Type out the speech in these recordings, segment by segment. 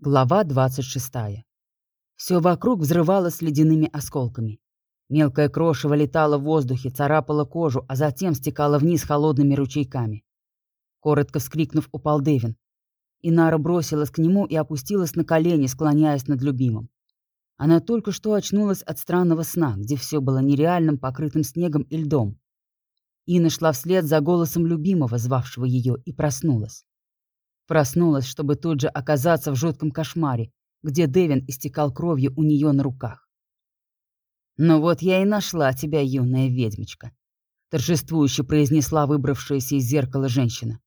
Глава 26. Все вокруг взрывалось ледяными осколками. Мелкое крошево летало в воздухе, царапало кожу, а затем стекало вниз холодными ручейками. Коротко вскрикнув, упал Девин. Инара бросилась к нему и опустилась на колени, склоняясь над любимым. Она только что очнулась от странного сна, где все было нереальным, покрытым снегом и льдом. Ина шла вслед за голосом любимого, звавшего ее, и проснулась. Проснулась, чтобы тут же оказаться в жутком кошмаре, где Дэвин истекал кровью у нее на руках. «Ну вот я и нашла тебя, юная ведьмочка», — торжествующе произнесла выбравшаяся из зеркала женщина.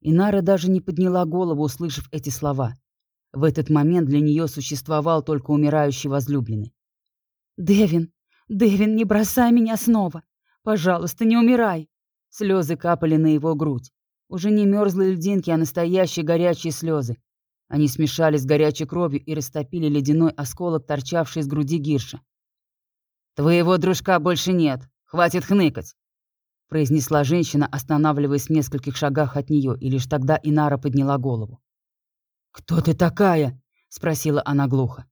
Инара даже не подняла голову, услышав эти слова. В этот момент для нее существовал только умирающий возлюбленный. «Дэвин, Дэвин, не бросай меня снова! Пожалуйста, не умирай!» Слезы капали на его грудь. Уже не мерзлые льдинки, а настоящие горячие слезы. Они смешались с горячей кровью и растопили ледяной осколок, торчавший из груди Гирша. «Твоего дружка больше нет. Хватит хныкать!» произнесла женщина, останавливаясь в нескольких шагах от нее, и лишь тогда Инара подняла голову. «Кто ты такая?» — спросила она глухо.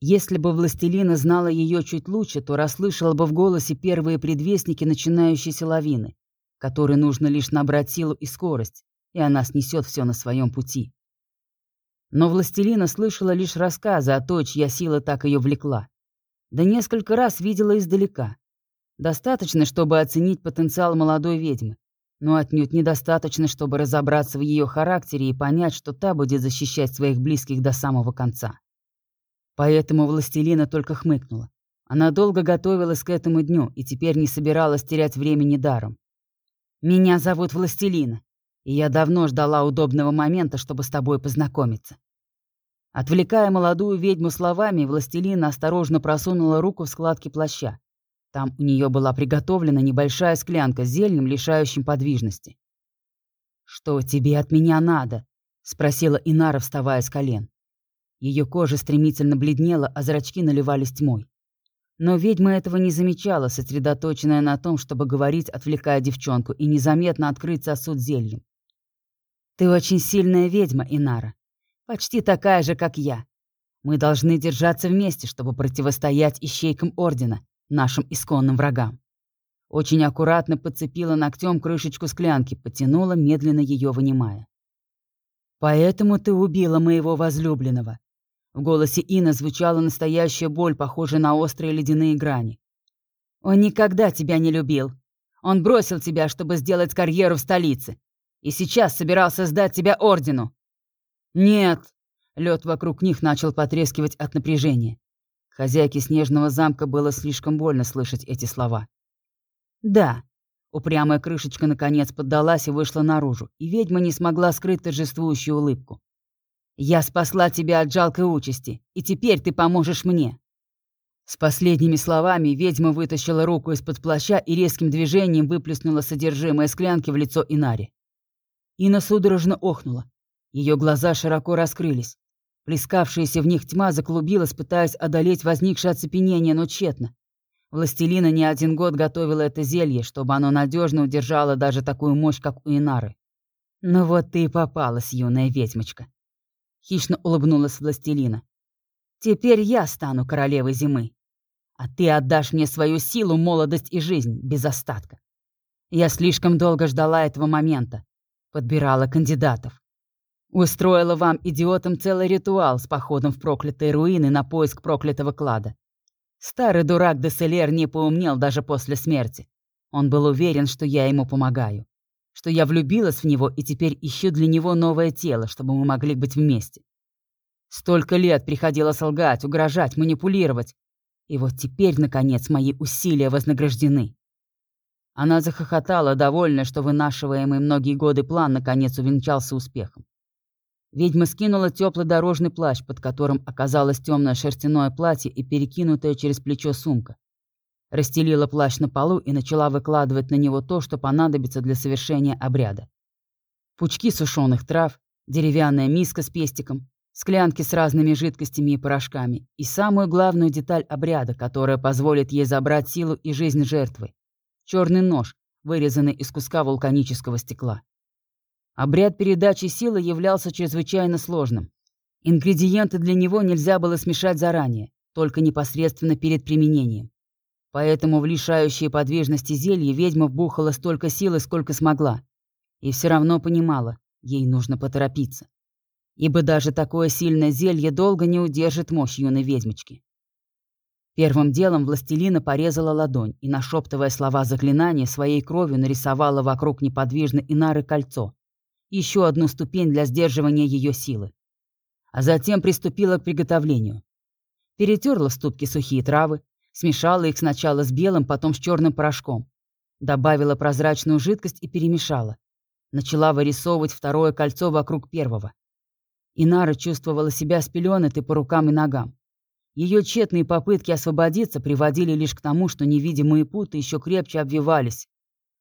Если бы Властелина знала ее чуть лучше, то расслышала бы в голосе первые предвестники начинающейся лавины которой нужно лишь набрать силу и скорость, и она снесет все на своем пути. Но Властелина слышала лишь рассказы о той, чья сила так ее влекла. Да несколько раз видела издалека. Достаточно, чтобы оценить потенциал молодой ведьмы, но отнюдь недостаточно, чтобы разобраться в ее характере и понять, что та будет защищать своих близких до самого конца. Поэтому Властелина только хмыкнула. Она долго готовилась к этому дню и теперь не собиралась терять времени даром. Меня зовут Властелина, и я давно ждала удобного момента, чтобы с тобой познакомиться». Отвлекая молодую ведьму словами, Властелина осторожно просунула руку в складки плаща. Там у нее была приготовлена небольшая склянка с зельем, лишающим подвижности. «Что тебе от меня надо?» — спросила Инара, вставая с колен. Ее кожа стремительно бледнела, а зрачки наливались тьмой. Но ведьма этого не замечала, сосредоточенная на том, чтобы говорить, отвлекая девчонку, и незаметно открыть сосуд зельем. «Ты очень сильная ведьма, Инара. Почти такая же, как я. Мы должны держаться вместе, чтобы противостоять ищейкам Ордена, нашим исконным врагам». Очень аккуратно подцепила ногтем крышечку склянки, потянула, медленно ее вынимая. «Поэтому ты убила моего возлюбленного. В голосе Ина звучала настоящая боль, похожая на острые ледяные грани. «Он никогда тебя не любил. Он бросил тебя, чтобы сделать карьеру в столице. И сейчас собирался сдать тебя ордену». «Нет!» Лед вокруг них начал потрескивать от напряжения. Хозяйке снежного замка было слишком больно слышать эти слова. «Да». Упрямая крышечка наконец поддалась и вышла наружу, и ведьма не смогла скрыть торжествующую улыбку. Я спасла тебя от жалкой участи, и теперь ты поможешь мне». С последними словами ведьма вытащила руку из-под плаща и резким движением выплеснула содержимое склянки в лицо Инари. Ина судорожно охнула. Ее глаза широко раскрылись. Плескавшаяся в них тьма заклубилась, пытаясь одолеть возникшее оцепенение, но тщетно. Властелина не один год готовила это зелье, чтобы оно надежно удержало даже такую мощь, как у Инары. «Ну вот ты и попалась, юная ведьмочка», Хищно улыбнулась властелина. «Теперь я стану королевой зимы. А ты отдашь мне свою силу, молодость и жизнь без остатка. Я слишком долго ждала этого момента. Подбирала кандидатов. Устроила вам, идиотам, целый ритуал с походом в проклятые руины на поиск проклятого клада. Старый дурак Деселер не поумнел даже после смерти. Он был уверен, что я ему помогаю что я влюбилась в него и теперь ищу для него новое тело, чтобы мы могли быть вместе. Столько лет приходило солгать, угрожать, манипулировать. И вот теперь, наконец, мои усилия вознаграждены. Она захохотала, довольная, что вынашиваемый многие годы план наконец увенчался успехом. Ведьма скинула теплый дорожный плащ, под которым оказалось темное шерстяное платье и перекинутая через плечо сумка. Расстелила плащ на полу и начала выкладывать на него то, что понадобится для совершения обряда. Пучки сушеных трав, деревянная миска с пестиком, склянки с разными жидкостями и порошками и самую главную деталь обряда, которая позволит ей забрать силу и жизнь жертвы — черный нож, вырезанный из куска вулканического стекла. Обряд передачи силы являлся чрезвычайно сложным. Ингредиенты для него нельзя было смешать заранее, только непосредственно перед применением. Поэтому в лишающие подвижности зелье ведьма вбухала столько силы, сколько смогла. И все равно понимала, ей нужно поторопиться. Ибо даже такое сильное зелье долго не удержит мощь юной ведьмочки. Первым делом властелина порезала ладонь и, нашептывая слова заклинания, своей кровью нарисовала вокруг неподвижной Инары кольцо. Еще одну ступень для сдерживания ее силы. А затем приступила к приготовлению. Перетерла в ступке сухие травы, Смешала их сначала с белым, потом с черным порошком. Добавила прозрачную жидкость и перемешала. Начала вырисовывать второе кольцо вокруг первого. Инара чувствовала себя спеленатой по рукам и ногам. Ее тщетные попытки освободиться приводили лишь к тому, что невидимые путы еще крепче обвивались.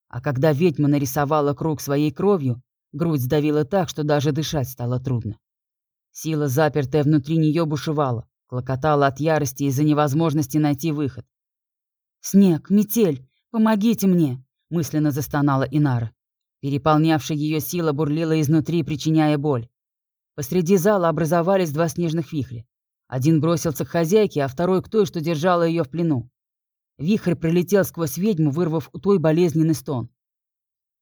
А когда ведьма нарисовала круг своей кровью, грудь сдавила так, что даже дышать стало трудно. Сила, запертая внутри нее, бушевала. Клокотала от ярости из-за невозможности найти выход. «Снег, метель, помогите мне!» — мысленно застонала Инара. Переполнявшая ее сила бурлила изнутри, причиняя боль. Посреди зала образовались два снежных вихря. Один бросился к хозяйке, а второй к той, что держала ее в плену. Вихрь пролетел сквозь ведьму, вырвав у той болезненный стон.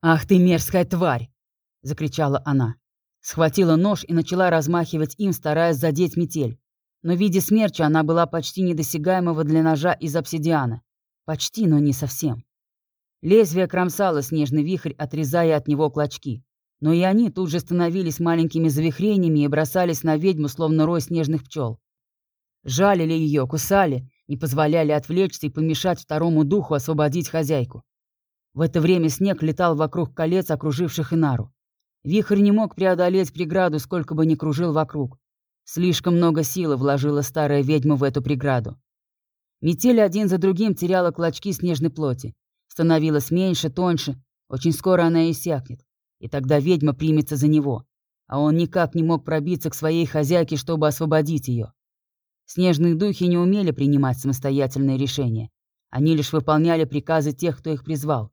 «Ах ты мерзкая тварь!» — закричала она. Схватила нож и начала размахивать им, стараясь задеть метель но в виде смерча она была почти недосягаемого для ножа из обсидиана. Почти, но не совсем. Лезвие кромсало снежный вихрь, отрезая от него клочки. Но и они тут же становились маленькими завихрениями и бросались на ведьму, словно рой снежных пчел. Жалили ее, кусали, не позволяли отвлечься и помешать второму духу освободить хозяйку. В это время снег летал вокруг колец, окруживших Инару. Вихрь не мог преодолеть преграду, сколько бы ни кружил вокруг. Слишком много силы вложила старая ведьма в эту преграду. Метель один за другим теряла клочки снежной плоти. Становилась меньше, тоньше. Очень скоро она иссякнет. И тогда ведьма примется за него. А он никак не мог пробиться к своей хозяйке, чтобы освободить ее. Снежные духи не умели принимать самостоятельные решения. Они лишь выполняли приказы тех, кто их призвал.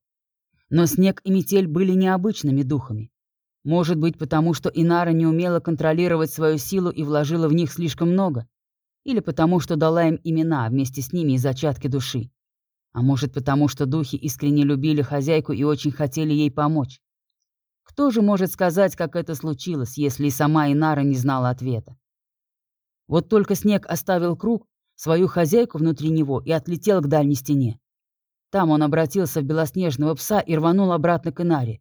Но снег и метель были необычными духами. Может быть, потому что Инара не умела контролировать свою силу и вложила в них слишком много? Или потому что дала им имена, вместе с ними и зачатки души? А может, потому что духи искренне любили хозяйку и очень хотели ей помочь? Кто же может сказать, как это случилось, если и сама Инара не знала ответа? Вот только снег оставил круг, свою хозяйку внутри него и отлетел к дальней стене. Там он обратился в белоснежного пса и рванул обратно к Инаре.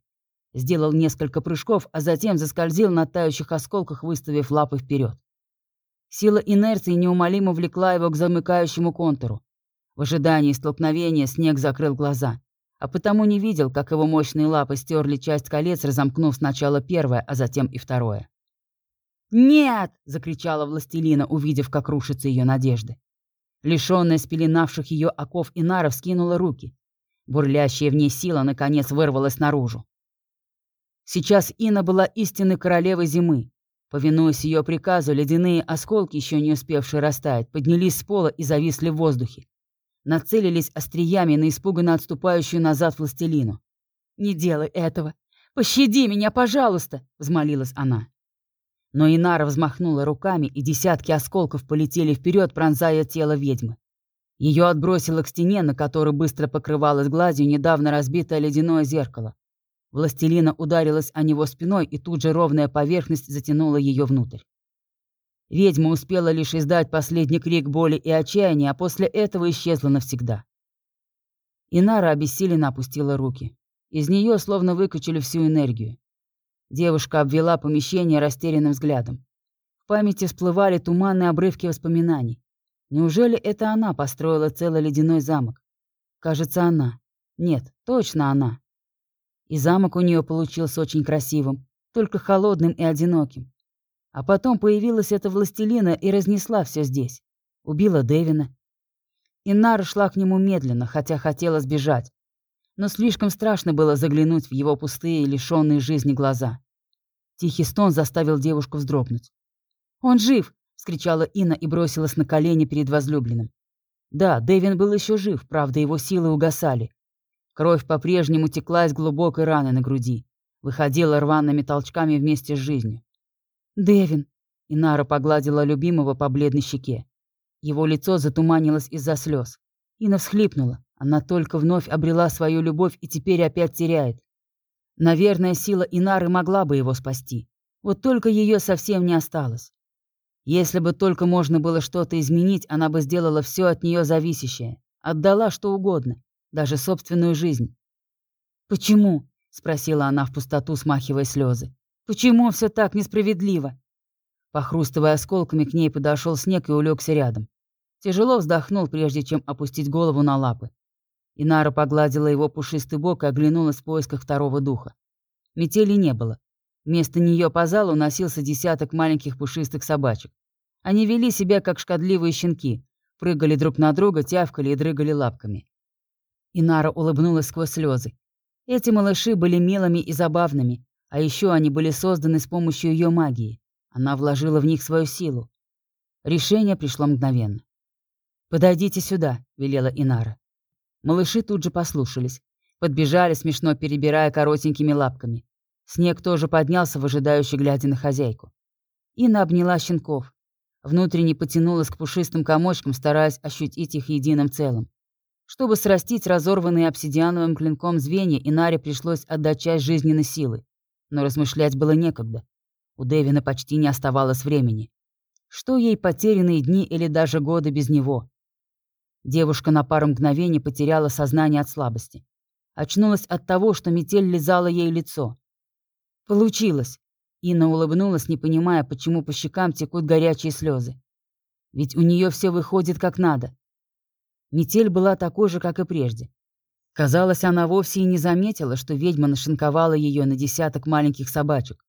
Сделал несколько прыжков, а затем заскользил на тающих осколках, выставив лапы вперед. Сила инерции неумолимо влекла его к замыкающему контуру. В ожидании столкновения снег закрыл глаза, а потому не видел, как его мощные лапы стерли часть колец, разомкнув сначала первое, а затем и второе. «Нет!» — закричала властелина, увидев, как рушатся ее надежды. Лишенная спеленавших ее оков Инара вскинула руки. Бурлящая в ней сила, наконец, вырвалась наружу. Сейчас Инна была истинной королевой зимы. Повинуясь ее приказу, ледяные осколки, еще не успевшие растаять, поднялись с пола и зависли в воздухе. Нацелились остриями на испуганно отступающую назад властелину. «Не делай этого! Пощади меня, пожалуйста!» — взмолилась она. Но Инара взмахнула руками, и десятки осколков полетели вперед, пронзая тело ведьмы. Ее отбросило к стене, на которой быстро покрывалось гладью недавно разбитое ледяное зеркало. Властелина ударилась о него спиной, и тут же ровная поверхность затянула ее внутрь. Ведьма успела лишь издать последний крик боли и отчаяния, а после этого исчезла навсегда. Инара обессиленно опустила руки. Из нее словно выкачали всю энергию. Девушка обвела помещение растерянным взглядом. В памяти всплывали туманные обрывки воспоминаний. Неужели это она построила целый ледяной замок? Кажется, она. Нет, точно она. И замок у нее получился очень красивым, только холодным и одиноким. А потом появилась эта властелина и разнесла все здесь. Убила Дэвина. Инара шла к нему медленно, хотя хотела сбежать. Но слишком страшно было заглянуть в его пустые, лишенные жизни глаза. Тихий стон заставил девушку вздрогнуть. «Он жив!» — вскричала Инна и бросилась на колени перед возлюбленным. Да, Дэвин был еще жив, правда, его силы угасали. Кровь по-прежнему текла из глубокой раны на груди, выходила рваными толчками вместе с жизнью. «Дэвин! Инара погладила любимого по бледной щеке. Его лицо затуманилось из-за слез. Ина всхлипнула. Она только вновь обрела свою любовь и теперь опять теряет. Наверное, сила Инары могла бы его спасти. Вот только ее совсем не осталось. Если бы только можно было что-то изменить, она бы сделала все от нее зависящее. Отдала что угодно, даже собственную жизнь. «Почему?» — спросила она в пустоту, смахивая слезы. «Почему все так несправедливо?» Похрустывая осколками, к ней подошел снег и улегся рядом. Тяжело вздохнул, прежде чем опустить голову на лапы. Инара погладила его пушистый бок и оглянулась в поисках второго духа. Метели не было. Вместо нее по залу носился десяток маленьких пушистых собачек. Они вели себя, как шкодливые щенки, прыгали друг на друга, тявкали и дрыгали лапками. Инара улыбнулась сквозь слезы. Эти малыши были милыми и забавными, а еще они были созданы с помощью ее магии. Она вложила в них свою силу. Решение пришло мгновенно. «Подойдите сюда», — велела Инара. Малыши тут же послушались. Подбежали, смешно перебирая коротенькими лапками. Снег тоже поднялся, выжидающе глядя на хозяйку. Инна обняла щенков. Внутренне потянулась к пушистым комочкам, стараясь ощутить их единым целым. Чтобы срастить разорванные обсидиановым клинком звенья, Инаре пришлось отдать часть жизненной силы. Но размышлять было некогда. У Дэвина почти не оставалось времени. Что ей потерянные дни или даже годы без него? Девушка на пару мгновений потеряла сознание от слабости. Очнулась от того, что метель лизала ей лицо. Получилось. Инна улыбнулась, не понимая, почему по щекам текут горячие слезы. Ведь у нее все выходит как надо. Метель была такой же, как и прежде. Казалось, она вовсе и не заметила, что ведьма нашинковала ее на десяток маленьких собачек.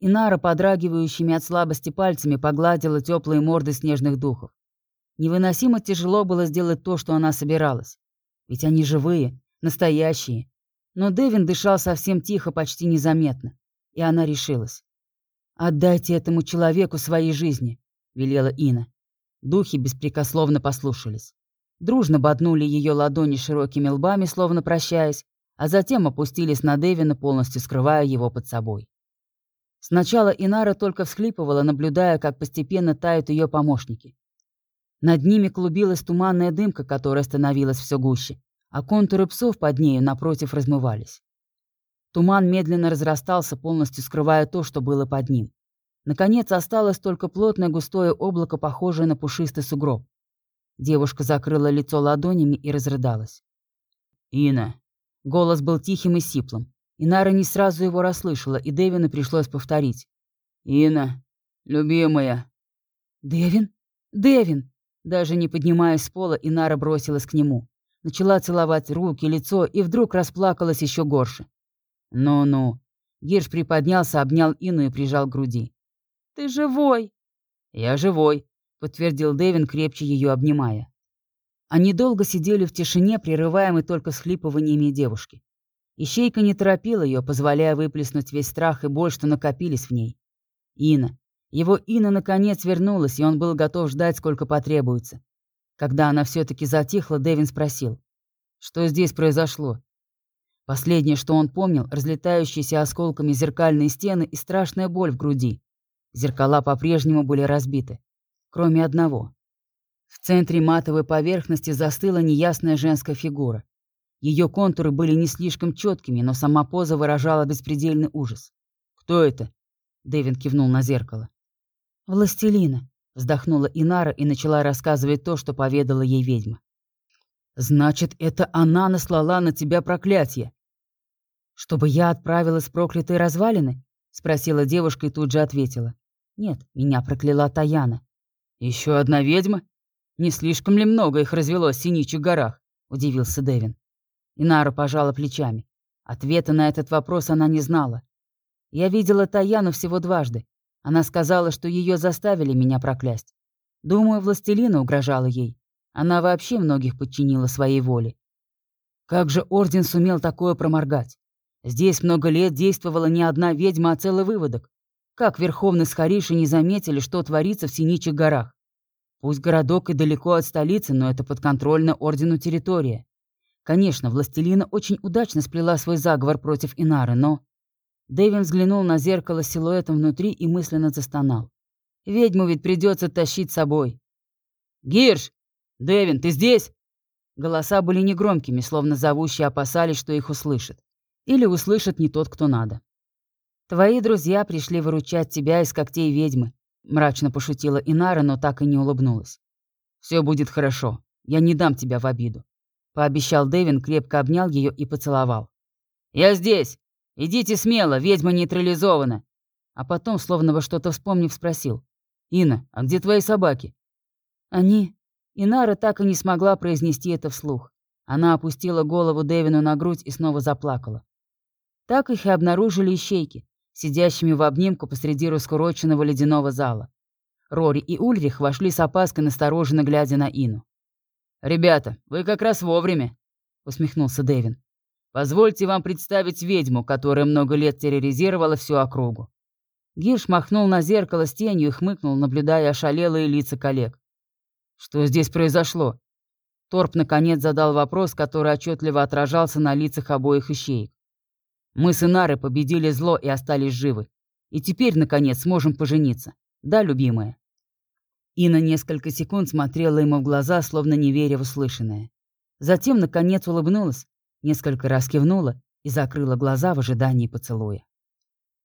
Инара, подрагивающими от слабости пальцами, погладила теплые морды снежных духов. Невыносимо тяжело было сделать то, что она собиралась. Ведь они живые, настоящие. Но Дэвин дышал совсем тихо, почти незаметно. И она решилась. «Отдайте этому человеку свои жизни», — велела Ина. Духи беспрекословно послушались. Дружно боднули ее ладони широкими лбами, словно прощаясь, а затем опустились на Дэвина, полностью скрывая его под собой. Сначала Инара только всхлипывала, наблюдая, как постепенно тают ее помощники. Над ними клубилась туманная дымка, которая становилась все гуще, а контуры псов под нею напротив размывались. Туман медленно разрастался, полностью скрывая то, что было под ним. Наконец осталось только плотное густое облако, похожее на пушистый сугроб. Девушка закрыла лицо ладонями и разрыдалась. «Ина!» Голос был тихим и сиплым. Инара не сразу его расслышала, и Дэвину пришлось повторить. «Ина, любимая». «Дэвин? Дэвин!» Даже не поднимаясь с пола, Инара бросилась к нему. Начала целовать руки, лицо и вдруг расплакалась еще горше. «Ну-ну». Гирш приподнялся, обнял Ину и прижал к груди. «Ты живой!» «Я живой», — подтвердил Дэвин, крепче ее обнимая. Они долго сидели в тишине, прерываемой только схлипываниями девушки. Ищейка не торопила ее, позволяя выплеснуть весь страх и боль, что накопились в ней. Ина. Его Ина наконец вернулась, и он был готов ждать, сколько потребуется. Когда она все-таки затихла, Дэвин спросил, что здесь произошло. Последнее, что он помнил, разлетающиеся осколками зеркальные стены и страшная боль в груди. Зеркала по-прежнему были разбиты. Кроме одного. В центре матовой поверхности застыла неясная женская фигура. Ее контуры были не слишком четкими, но сама поза выражала беспредельный ужас. «Кто это?» — Дэвин кивнул на зеркало. «Властелина», — вздохнула Инара и начала рассказывать то, что поведала ей ведьма. «Значит, это она наслала на тебя проклятие?» «Чтобы я отправилась в проклятые развалины?» — спросила девушка и тут же ответила. «Нет, меня прокляла Таяна». «Еще одна ведьма? Не слишком ли много их развелось в Синичих горах?» — удивился Дэвин. Инара пожала плечами. Ответа на этот вопрос она не знала. Я видела Таяну всего дважды. Она сказала, что ее заставили меня проклясть. Думаю, властелина угрожала ей. Она вообще многих подчинила своей воле. Как же Орден сумел такое проморгать? Здесь много лет действовала не одна ведьма, а целый выводок. Как верховные схариши не заметили, что творится в Синичих горах? Пусть городок и далеко от столицы, но это подконтрольна Ордену территория. Конечно, Властелина очень удачно сплела свой заговор против Инары, но... Дэвин взглянул на зеркало с силуэтом внутри и мысленно застонал. Ведьму ведь придется тащить с собой. «Гирш! Дэвин, ты здесь?» Голоса были негромкими, словно зовущие опасались, что их услышат. Или услышат не тот, кто надо. «Твои друзья пришли выручать тебя из когтей ведьмы», — мрачно пошутила Инара, но так и не улыбнулась. «Все будет хорошо. Я не дам тебя в обиду», — пообещал Дэвин, крепко обнял ее и поцеловал. «Я здесь! Идите смело, ведьма нейтрализована!» А потом, словно бы что-то вспомнив, спросил. «Инна, а где твои собаки?» «Они...» Инара так и не смогла произнести это вслух. Она опустила голову Дэвину на грудь и снова заплакала. Так их и обнаружили ищейки, сидящими в обнимку посреди раскуроченного ледяного зала. Рори и Ульрих вошли с опаской, настороженно глядя на Ину. «Ребята, вы как раз вовремя», — усмехнулся Дэвин. «Позвольте вам представить ведьму, которая много лет терроризировала всю округу». Гирш махнул на зеркало с тенью и хмыкнул, наблюдая ошалелые лица коллег. «Что здесь произошло?» Торп наконец задал вопрос, который отчетливо отражался на лицах обоих ищеек. «Мы с Инарой победили зло и остались живы. И теперь, наконец, сможем пожениться. Да, любимая?» Ина несколько секунд смотрела ему в глаза, словно не веря в услышанное. Затем, наконец, улыбнулась, несколько раз кивнула и закрыла глаза в ожидании поцелуя.